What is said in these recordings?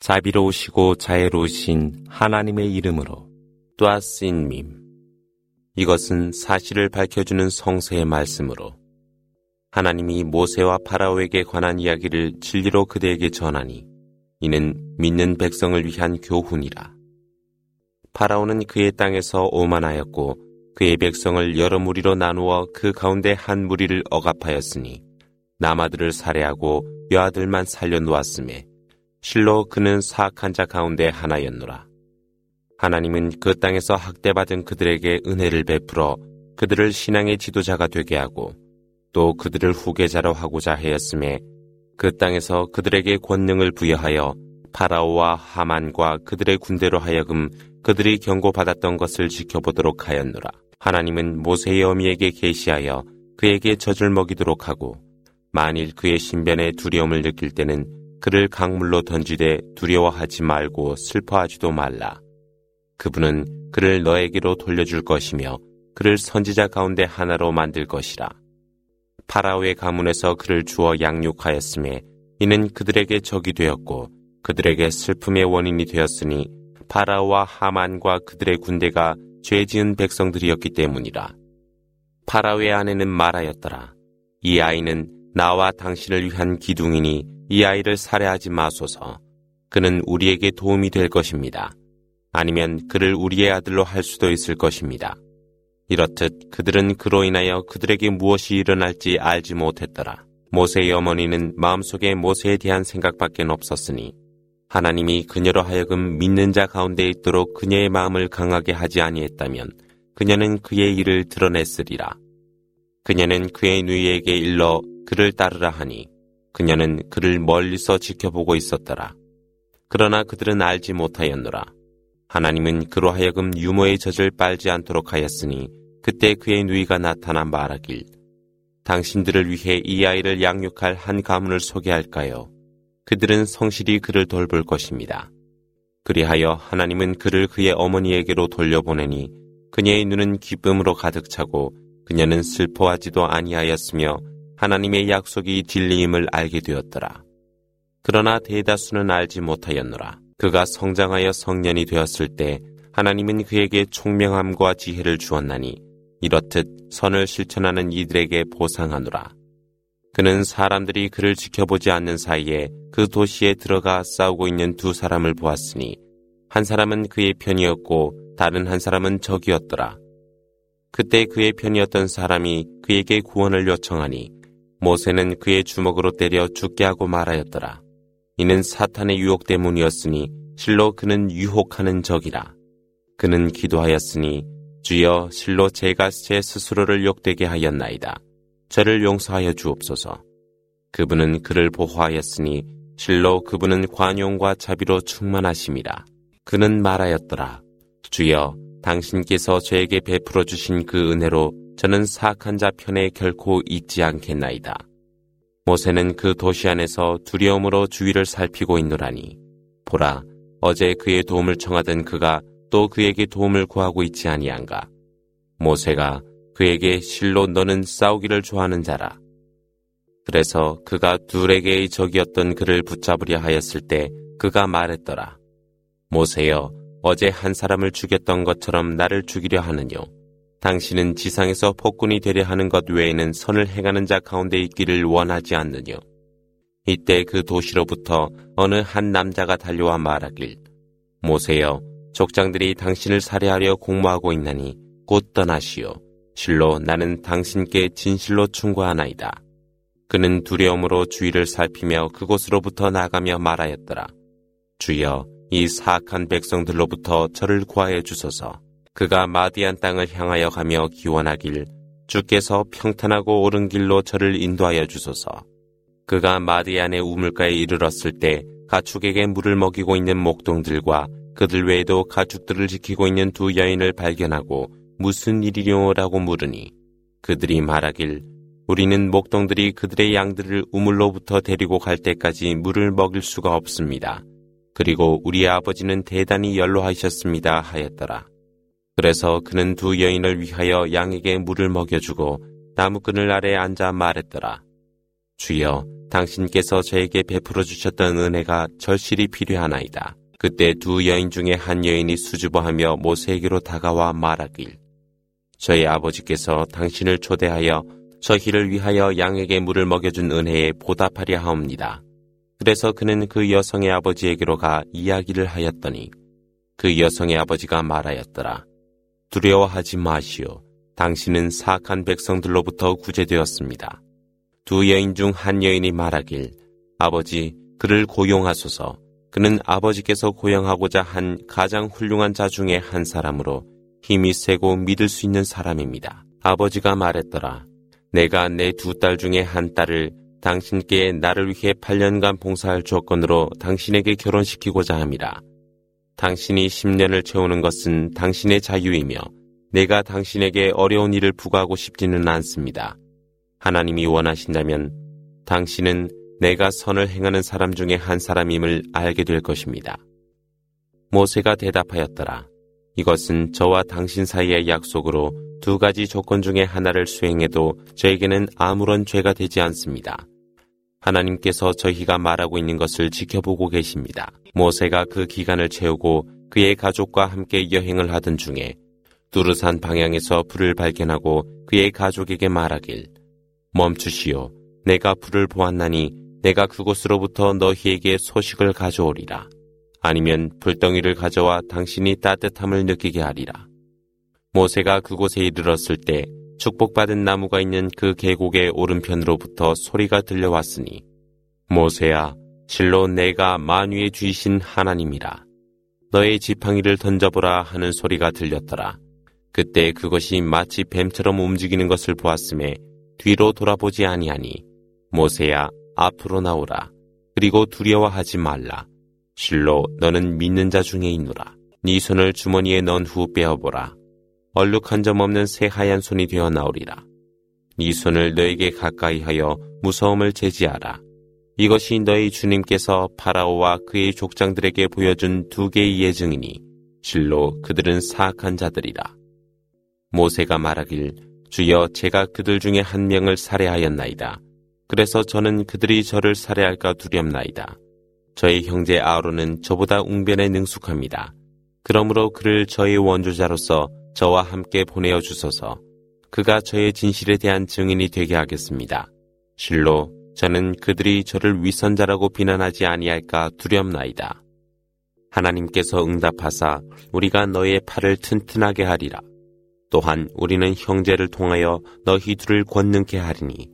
자비로우시고 자애로우신 하나님의 이름으로 또아신 밈 이것은 사실을 밝혀주는 성서의 말씀으로 하나님이 모세와 파라오에게 관한 이야기를 진리로 그대에게 전하니 이는 믿는 백성을 위한 교훈이라. 파라오는 그의 땅에서 오만하였고 그의 백성을 여러 무리로 나누어 그 가운데 한 무리를 억압하였으니 남아들을 살해하고 여아들만 살려놓았음에 실로 그는 사악한 자 가운데 하나였노라. 하나님은 그 땅에서 학대받은 그들에게 은혜를 베풀어 그들을 신앙의 지도자가 되게 하고 또 그들을 후계자로 하고자 하였음에 그 땅에서 그들에게 권능을 부여하여 파라오와 하만과 그들의 군대로 하여금 그들이 경고받았던 것을 지켜보도록 하였노라. 하나님은 모세의 어미에게 계시하여 그에게 젖을 먹이도록 하고 만일 그의 신변에 두려움을 느낄 때는 그를 강물로 던지되 두려워하지 말고 슬퍼하지도 말라. 그분은 그를 너에게로 돌려줄 것이며 그를 선지자 가운데 하나로 만들 것이라. 파라오의 가문에서 그를 주어 양육하였음에 이는 그들에게 적이 되었고 그들에게 슬픔의 원인이 되었으니 파라오와 하만과 그들의 군대가 죄 지은 백성들이었기 때문이라. 파라오의 아내는 말하였더라. 이 아이는 나와 당신을 위한 기둥이니 이 아이를 살해하지 마소서. 그는 우리에게 도움이 될 것입니다. 아니면 그를 우리의 아들로 할 수도 있을 것입니다. 이렇듯 그들은 그로 인하여 그들에게 무엇이 일어날지 알지 못했더라. 모세의 어머니는 마음속에 모세에 대한 생각밖에 없었으니 하나님이 그녀로 하여금 믿는 자 가운데 있도록 그녀의 마음을 강하게 하지 아니했다면 그녀는 그의 일을 드러냈으리라. 그녀는 그의 누이에게 일러 그를 따르라 하니 그녀는 그를 멀리서 지켜보고 있었더라. 그러나 그들은 알지 못하였노라. 하나님은 그로 하여금 유모의 젖을 빨지 않도록 하였으니 그때 그의 누이가 나타나 말하길 당신들을 위해 이 아이를 양육할 한 가문을 소개할까요? 그들은 성실히 그를 돌볼 것입니다. 그리하여 하나님은 그를 그의 어머니에게로 돌려보내니 그녀의 눈은 기쁨으로 가득 차고 그녀는 슬퍼하지도 아니하였으며 하나님의 약속이 진리임을 알게 되었더라. 그러나 대다수는 알지 못하였노라. 그가 성장하여 성년이 되었을 때 하나님은 그에게 총명함과 지혜를 주었나니 이렇듯 선을 실천하는 이들에게 보상하노라. 그는 사람들이 그를 지켜보지 않는 사이에 그 도시에 들어가 싸우고 있는 두 사람을 보았으니 한 사람은 그의 편이었고 다른 한 사람은 적이었더라. 그때 그의 편이었던 사람이 그에게 구원을 요청하니 모세는 그의 주먹으로 때려 죽게 하고 말하였더라. 이는 사탄의 유혹 때문이었으니 실로 그는 유혹하는 적이라. 그는 기도하였으니 주여 실로 제가 제 스스로를 욕되게 하였나이다. 저를 용서하여 주옵소서. 그분은 그를 보호하였으니 실로 그분은 관용과 자비로 충만하심이라. 그는 말하였더라. 주여 당신께서 저에게 베풀어 주신 그 은혜로 저는 사악한 자 편에 결코 있지 않겠나이다. 모세는 그 도시 안에서 두려움으로 주위를 살피고 있노라니. 보라, 어제 그의 도움을 청하던 그가 또 그에게 도움을 구하고 있지 아니한가. 모세가 그에게 실로 너는 싸우기를 좋아하는 자라. 그래서 그가 둘에게의 적이었던 그를 붙잡으려 하였을 때 그가 말했더라. 모세여, 어제 한 사람을 죽였던 것처럼 나를 죽이려 하느뇨. 당신은 지상에서 폭군이 되려 하는 것 외에는 선을 행하는 자 가운데 있기를 원하지 않느뇨. 이때 그 도시로부터 어느 한 남자가 달려와 말하길 모세여 족장들이 당신을 살해하려 공모하고 있나니 곧 떠나시오. 실로 나는 당신께 진실로 충고하나이다. 그는 두려움으로 주위를 살피며 그곳으로부터 나가며 말하였더라. 주여 이 사악한 백성들로부터 저를 구하여 주소서. 그가 마디안 땅을 향하여 가며 기원하길 주께서 평탄하고 옳은 길로 저를 인도하여 주소서. 그가 마디안의 우물가에 이르렀을 때 가축에게 물을 먹이고 있는 목동들과 그들 외에도 가축들을 지키고 있는 두 여인을 발견하고 무슨 일이뇨라고 물으니 그들이 말하길 우리는 목동들이 그들의 양들을 우물로부터 데리고 갈 때까지 물을 먹일 수가 없습니다. 그리고 우리 아버지는 대단히 연로하셨습니다 하였더라. 그래서 그는 두 여인을 위하여 양에게 물을 먹여주고 나무그늘 아래 앉아 말했더라. 주여, 당신께서 저에게 베풀어 주셨던 은혜가 절실히 필요하나이다. 그때 두 여인 중에 한 여인이 수줍어하며 모세에게로 다가와 말하길 저희 아버지께서 당신을 초대하여 저희를 위하여 양에게 물을 먹여준 은혜에 보답하려 하옵니다. 그래서 그는 그 여성의 아버지에게로 가 이야기를 하였더니 그 여성의 아버지가 말하였더라. 두려워하지 마시오. 당신은 사악한 백성들로부터 구제되었습니다. 두 여인 중 한 여인이 말하길 아버지 그를 고용하소서. 그는 아버지께서 고용하고자 한 가장 훌륭한 자 중에 한 사람으로 힘이 세고 믿을 수 있는 사람입니다. 아버지가 말했더라. 내가 내 두 딸 중에 한 딸을 당신께 나를 위해 8년간 봉사할 조건으로 당신에게 결혼시키고자 합니다. 당신이 10년을 채우는 것은 당신의 자유이며 내가 당신에게 어려운 일을 부과하고 싶지는 않습니다. 하나님이 원하신다면 당신은 내가 선을 행하는 사람 중에 한 사람임을 알게 될 것입니다. 모세가 대답하였더라. 이것은 저와 당신 사이의 약속으로 두 가지 조건 중에 하나를 수행해도 저에게는 아무런 죄가 되지 않습니다. 하나님께서 저희가 말하고 있는 것을 지켜보고 계십니다. 모세가 그 기간을 채우고 그의 가족과 함께 여행을 하던 중에 두르산 방향에서 불을 발견하고 그의 가족에게 말하길 멈추시오. 내가 불을 보았나니 내가 그곳으로부터 너희에게 소식을 가져오리라. 아니면 불덩이를 가져와 당신이 따뜻함을 느끼게 하리라. 모세가 그곳에 이르렀을 때 축복받은 나무가 있는 그 계곡의 오른편으로부터 소리가 들려왔으니 모세야 실로 내가 만유의 주이신 하나님이라. 너의 지팡이를 던져보라 하는 소리가 들렸더라. 그때 그것이 마치 뱀처럼 움직이는 것을 보았음에 뒤로 돌아보지 아니하니 모세야 앞으로 나오라. 그리고 두려워하지 말라. 실로 너는 믿는 자 중에 있노라. 네 손을 주머니에 넣은 후 빼어보라. 얼룩한 점 없는 새하얀 손이 되어 나오리라. 네 손을 너에게 가까이 하여 무서움을 제지하라. 이것이 너희 주님께서 파라오와 그의 족장들에게 보여준 두 개의 예증이니 실로 그들은 사악한 자들이라. 모세가 말하길 주여 제가 그들 중에 한 명을 살해하였나이다. 그래서 저는 그들이 저를 살해할까 두렵나이다. 저희 형제 아로는 저보다 웅변에 능숙합니다. 그러므로 그를 저의 원조자로서 저와 함께 보내어 주소서. 그가 저의 진실에 대한 증인이 되게 하겠습니다. 실로 저는 그들이 저를 위선자라고 비난하지 아니할까 두렵나이다. 하나님께서 응답하사 우리가 너의 팔을 튼튼하게 하리라. 또한 우리는 형제를 통하여 너희 둘을 권능케 하리니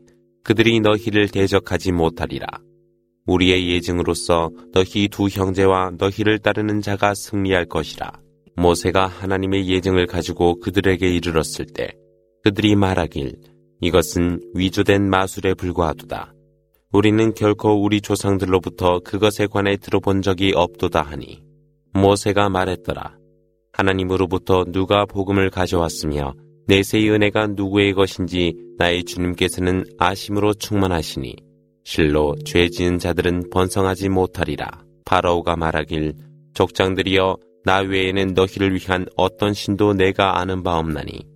그들이 너희를 대적하지 못하리라. 우리의 예증으로서 너희 두 형제와 너희를 따르는 자가 승리할 것이라. 모세가 하나님의 예증을 가지고 그들에게 이르렀을 때 그들이 말하길 이것은 위조된 마술에 불과하도다. 우리는 결코 우리 조상들로부터 그것에 관해 들어본 적이 없도다 하니 모세가 말했더라. 하나님으로부터 누가 복음을 가져왔으며 내세의 은혜가 누구의 것인지 나의 주님께서는 아심으로 충만하시니 실로 죄 지은 자들은 번성하지 못하리라. 파라오가 말하길 족장들이여 나 외에는 너희를 위한 어떤 신도 내가 아는 바 없나니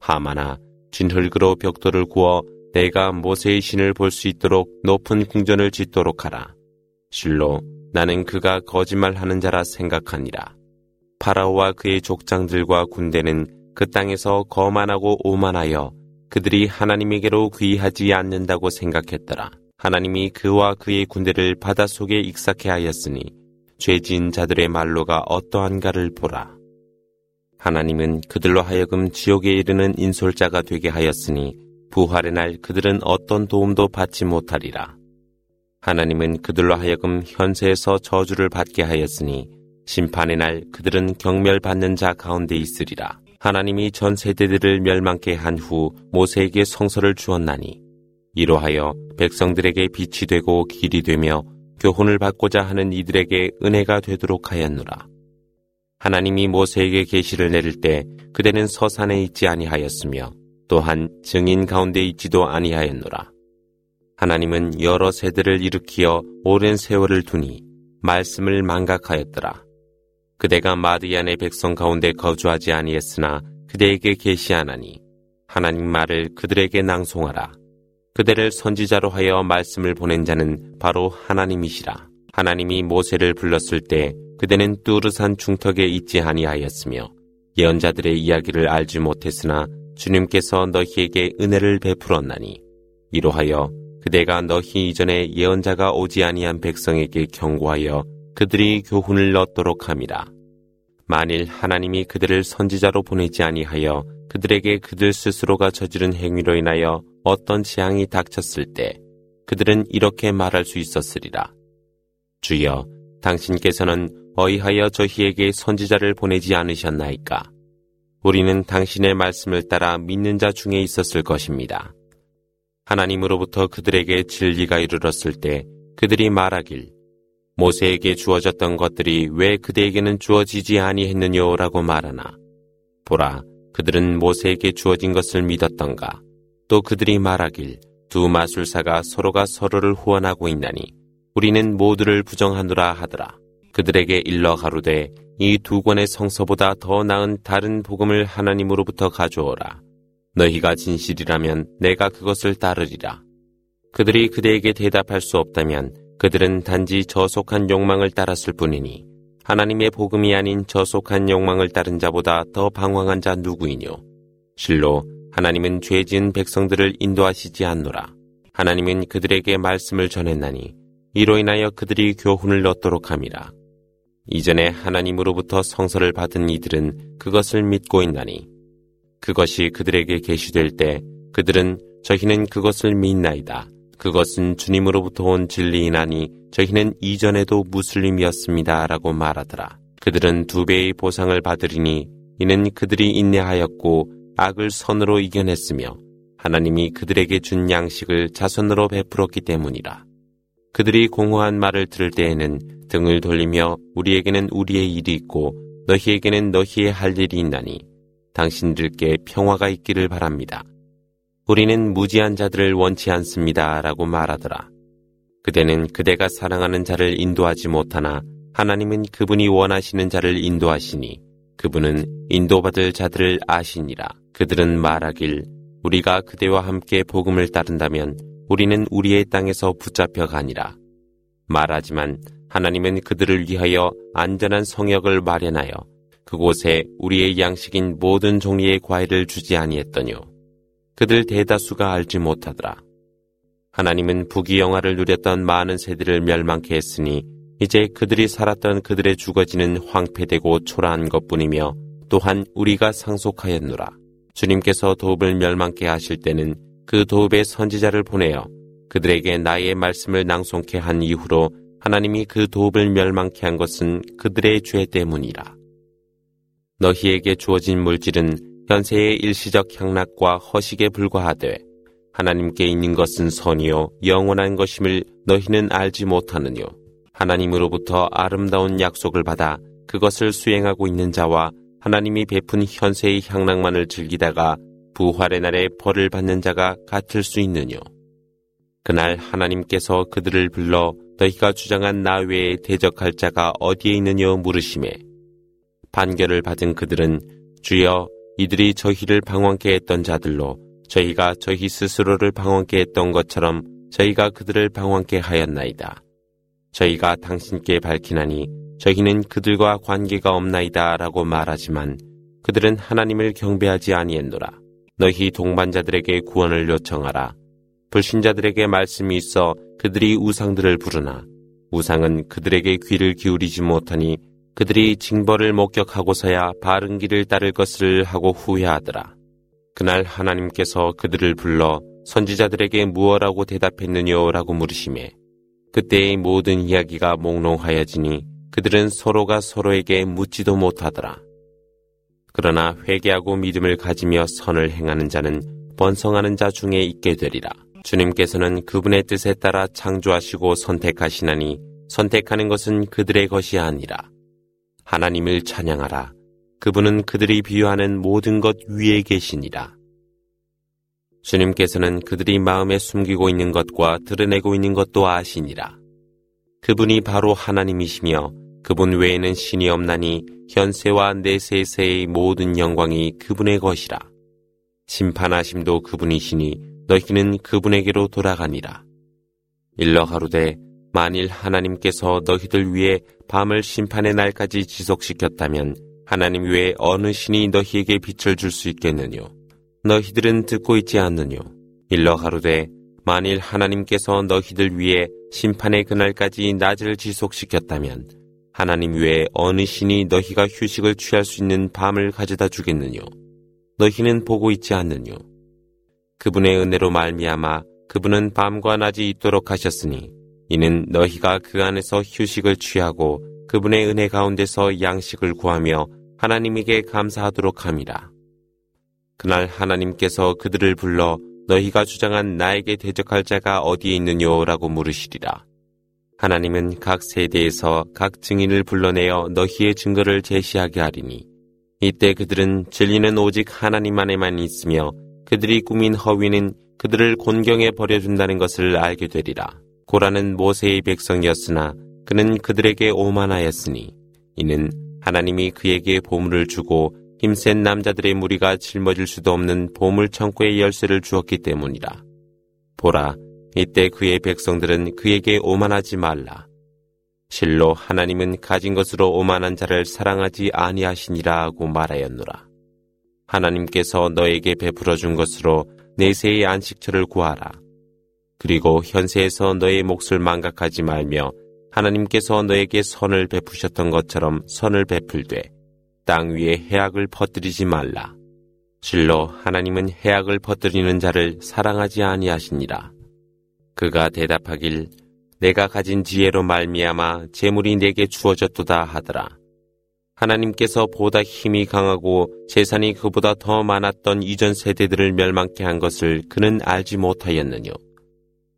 하마나 진흙으로 벽돌을 구워 내가 모세의 신을 볼 수 있도록 높은 궁전을 짓도록 하라. 실로 나는 그가 거짓말하는 자라 생각하니라. 파라오와 그의 족장들과 군대는 그 땅에서 거만하고 오만하여 그들이 하나님에게로 귀하지 않는다고 생각했더라. 하나님이 그와 그의 군대를 바닷속에 익사케 하였으니 죄진 자들의 말로가 어떠한가를 보라. 하나님은 그들로 하여금 지옥에 이르는 인솔자가 되게 하였으니 부활의 날 그들은 어떤 도움도 받지 못하리라. 하나님은 그들로 하여금 현세에서 저주를 받게 하였으니 심판의 날 그들은 경멸받는 자 가운데 있으리라. 하나님이 전 세대들을 멸망케 한 후 모세에게 성서를 주었나니 이로하여 백성들에게 빛이 되고 길이 되며 교훈을 받고자 하는 이들에게 은혜가 되도록 하였노라. 하나님이 모세에게 계시를 내릴 때 그대는 서산에 있지 아니하였으며 또한 증인 가운데 있지도 아니하였노라. 하나님은 여러 세대를 일으키어 오랜 세월을 두니 말씀을 망각하였더라. 그대가 마디안의 백성 가운데 거주하지 아니했으나 그대에게 계시하나니 하나님 말을 그들에게 낭송하라. 그대를 선지자로 하여 말씀을 보낸 자는 바로 하나님이시라. 하나님이 모세를 불렀을 때 그대는 뚜르산 중턱에 있지 아니하였으며 예언자들의 이야기를 알지 못했으나 주님께서 너희에게 은혜를 베풀었나니 이로하여 그대가 너희 이전에 예언자가 오지 아니한 백성에게 경고하여 그들이 교훈을 얻도록 함이라. 만일 하나님이 그들을 선지자로 보내지 아니하여 그들에게 그들 스스로가 저지른 행위로 인하여 어떤 재앙이 닥쳤을 때 그들은 이렇게 말할 수 있었으리라. 주여, 당신께서는 어이하여 저희에게 선지자를 보내지 않으셨나이까? 우리는 당신의 말씀을 따라 믿는 자 중에 있었을 것입니다. 하나님으로부터 그들에게 진리가 이르렀을 때 그들이 말하길 모세에게 주어졌던 것들이 왜 그대에게는 주어지지 아니했느냐라고 말하나. 보라 그들은 모세에게 주어진 것을 믿었던가? 또 그들이 말하길 두 마술사가 서로가 서로를 후원하고 있나니 우리는 모두를 부정하노라 하더라. 그들에게 일러 가로되 이 두 권의 성서보다 더 나은 다른 복음을 하나님으로부터 가져오라. 너희가 진실이라면 내가 그것을 따르리라. 그들이 그대에게 대답할 수 없다면 그들은 단지 저속한 욕망을 따랐을 뿐이니 하나님의 복음이 아닌 저속한 욕망을 따른 자보다 더 방황한 자 누구이뇨? 실로 하나님은 죄 지은 백성들을 인도하시지 않노라. 하나님은 그들에게 말씀을 전했나니 이로 인하여 그들이 교훈을 얻도록 함이라. 이전에 하나님으로부터 성서를 받은 이들은 그것을 믿고 있나니 그것이 그들에게 계시될 때 그들은 저희는 그것을 믿나이다. 그것은 주님으로부터 온 진리이나니 저희는 이전에도 무슬림이었습니다. 라고 말하더라. 그들은 두 배의 보상을 받으리니 이는 그들이 인내하였고 악을 선으로 이겨냈으며 하나님이 그들에게 준 양식을 자선으로 베풀었기 때문이라. 그들이 공허한 말을 들을 때에는 등을 돌리며 우리에게는 우리의 일이 있고 너희에게는 너희의 할 일이 있나니 당신들께 평화가 있기를 바랍니다. 우리는 무지한 자들을 원치 않습니다. 라고 말하더라. 그대는 그대가 사랑하는 자를 인도하지 못하나 하나님은 그분이 원하시는 자를 인도하시니 그분은 인도받을 자들을 아시니라. 그들은 말하길 우리가 그대와 함께 복음을 따른다면 우리는 우리의 땅에서 붙잡혀 가니라. 말하지만 하나님은 그들을 위하여 안전한 성역을 마련하여 그곳에 우리의 양식인 모든 종류의 과일을 주지 아니했더뇨. 그들 대다수가 알지 못하더라. 하나님은 부귀영화를 누렸던 많은 세대를 멸망케 했으니 이제 그들이 살았던 그들의 죽어지는 황폐되고 초라한 것뿐이며 또한 우리가 상속하였노라. 주님께서 도읍을 멸망케 하실 때는 그 도읍의 선지자를 보내어 그들에게 나의 말씀을 낭송케 한 이후로 하나님이 그 도읍을 멸망케 한 것은 그들의 죄 때문이라. 너희에게 주어진 물질은 현세의 일시적 향락과 허식에 불과하되 하나님께 있는 것은 선이요 영원한 것임을 너희는 알지 못하느뇨. 하나님으로부터 아름다운 약속을 받아 그것을 수행하고 있는 자와 하나님이 베푼 현세의 향락만을 즐기다가 부활의 날에 벌을 받는 자가 같을 수 있느뇨. 그날 하나님께서 그들을 불러 너희가 주장한 나 외에 대적할 자가 어디에 있느냐 물으심에 반결을 받은 그들은 주여 이들이 저희를 방황케 했던 자들로 저희가 저희 스스로를 방황케 했던 것처럼 저희가 그들을 방황케 하였나이다. 저희가 당신께 밝히나니 저희는 그들과 관계가 없나이다 라고 말하지만 그들은 하나님을 경배하지 아니했노라. 너희 동반자들에게 구원을 요청하라. 불신자들에게 말씀이 있어 그들이 우상들을 부르나 우상은 그들에게 귀를 기울이지 못하니 그들이 징벌을 목격하고서야 바른 길을 따를 것을 하고 후회하더라. 그날 하나님께서 그들을 불러 선지자들에게 무엇라고 대답했느냐라고 물으심에 그때의 모든 이야기가 몽롱하여지니 그들은 서로가 서로에게 묻지도 못하더라. 그러나 회개하고 믿음을 가지며 선을 행하는 자는 번성하는 자 중에 있게 되리라. 주님께서는 그분의 뜻에 따라 창조하시고 선택하시나니 선택하는 것은 그들의 것이 아니라 하나님을 찬양하라. 그분은 그들이 비유하는 모든 것 위에 계시니라. 주님께서는 그들이 마음에 숨기고 있는 것과 드러내고 있는 것도 아시니라. 그분이 바로 하나님이시며 그분 외에는 신이 없나니 현세와 내세세의 모든 영광이 그분의 것이라. 심판하심도 그분이시니 너희는 그분에게로 돌아가니라. 일러 가로되 만일 하나님께서 너희들 위해 밤을 심판의 날까지 지속시켰다면 하나님 외에 어느 신이 너희에게 빛을 줄 수 있겠느뇨? 너희들은 듣고 있지 않느뇨? 일러 가로되 만일 하나님께서 너희들 위해 심판의 그날까지 낮을 지속시켰다면 하나님 외에 어느 신이 너희가 휴식을 취할 수 있는 밤을 가져다 주겠느뇨? 너희는 보고 있지 않느뇨? 그분의 은혜로 말미암아 그분은 밤과 낮이 있도록 하셨으니 이는 너희가 그 안에서 휴식을 취하고 그분의 은혜 가운데서 양식을 구하며 하나님에게 감사하도록 함이라. 그날 하나님께서 그들을 불러 너희가 주장한 나에게 대적할 자가 어디에 있느냐라고 물으시리라. 하나님은 각 세대에서 각 증인을 불러내어 너희의 증거를 제시하게 하리니 이때 그들은 진리는 오직 하나님 안에만 있으며 그들이 꾸민 허위는 그들을 곤경에 버려준다는 것을 알게 되리라. 고라는 모세의 백성이었으나 그는 그들에게 오만하였으니 이는 하나님이 그에게 보물을 주고 힘센 남자들의 무리가 짊어질 수도 없는 보물 창고의 열쇠를 주었기 때문이라. 보라, 이때 그의 백성들은 그에게 오만하지 말라. 실로 하나님은 가진 것으로 오만한 자를 사랑하지 아니하시니라 하고 말하였노라. 하나님께서 너에게 베풀어 준 것으로 내세의 안식처를 구하라. 그리고 현세에서 너의 몫을 망각하지 말며 하나님께서 너에게 선을 베푸셨던 것처럼 선을 베풀되 땅 위에 해악을 퍼뜨리지 말라. 실로 하나님은 해악을 퍼뜨리는 자를 사랑하지 아니하시니라. 그가 대답하길 내가 가진 지혜로 말미암아 재물이 내게 주어졌도다 하더라. 하나님께서 보다 힘이 강하고 재산이 그보다 더 많았던 이전 세대들을 멸망케 한 것을 그는 알지 못하였느뇨.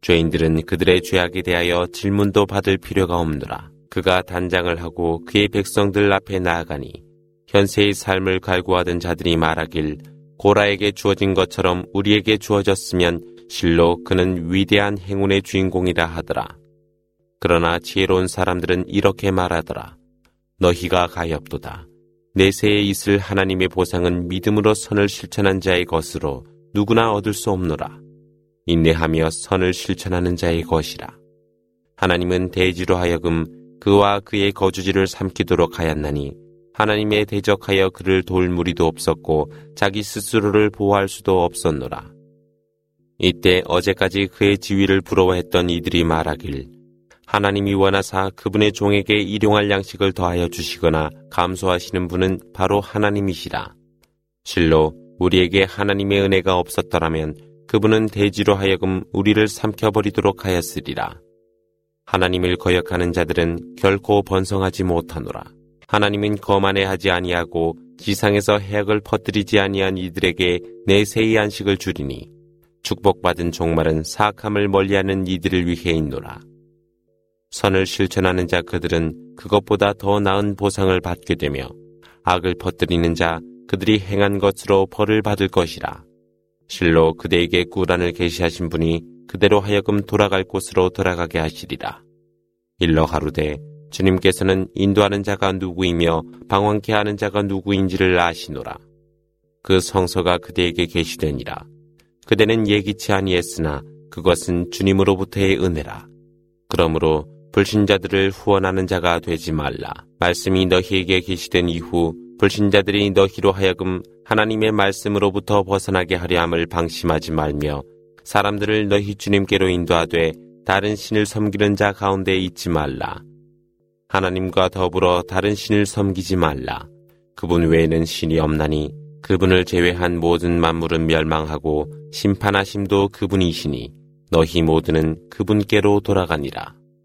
죄인들은 그들의 죄악에 대하여 질문도 받을 필요가 없느라 그가 단장을 하고 그의 백성들 앞에 나아가니 현세의 삶을 갈구하던 자들이 말하길 고라에게 주어진 것처럼 우리에게 주어졌으면 실로 그는 위대한 행운의 주인공이라 하더라. 그러나 지혜로운 사람들은 이렇게 말하더라. 너희가 가엾도다. 내세에 있을 하나님의 보상은 믿음으로 선을 실천한 자의 것으로 누구나 얻을 수 없노라. 인내하며 선을 실천하는 자의 것이라. 하나님은 대지로 하여금 그와 그의 거주지를 삼키도록 하였나니 하나님의 대적하여 그를 돌 무리도 없었고 자기 스스로를 보호할 수도 없었노라. 이때 어제까지 그의 지위를 부러워했던 이들이 말하길 하나님이 원하사 그분의 종에게 일용할 양식을 더하여 주시거나 감소하시는 분은 바로 하나님이시라. 실로 우리에게 하나님의 은혜가 없었더라면 그분은 대지로 하여금 우리를 삼켜버리도록 하였으리라. 하나님을 거역하는 자들은 결코 번성하지 못하노라. 하나님은 거만해 하지 아니하고 지상에서 해악을 퍼뜨리지 아니한 이들에게 내세의 안식을 주리니 축복받은 종말은 사악함을 멀리하는 이들을 위해 있노라. 선을 실천하는 자 그들은 그것보다 더 나은 보상을 받게 되며 악을 퍼뜨리는 자 그들이 행한 것으로 벌을 받을 것이라. 실로 그대에게 꾸란을 계시하신 분이 그대로 하여금 돌아갈 곳으로 돌아가게 하시리라. 일러 가로되 주님께서는 인도하는 자가 누구이며 방황케 하는 자가 누구인지를 아시노라. 그 성서가 그대에게 계시되니라. 그대는 예기치 아니했으나 그것은 주님으로부터의 은혜라. 그러므로 불신자들을 후원하는 자가 되지 말라. 말씀이 너희에게 계시된 이후 불신자들이 너희로 하여금 하나님의 말씀으로부터 벗어나게 하려 함을 방심하지 말며 사람들을 너희 주님께로 인도하되 다른 신을 섬기는 자 가운데 있지 말라. 하나님과 더불어 다른 신을 섬기지 말라. 그분 외에는 신이 없나니 그분을 제외한 모든 만물은 멸망하고 심판하심도 그분이시니 너희 모두는 그분께로 돌아가니라.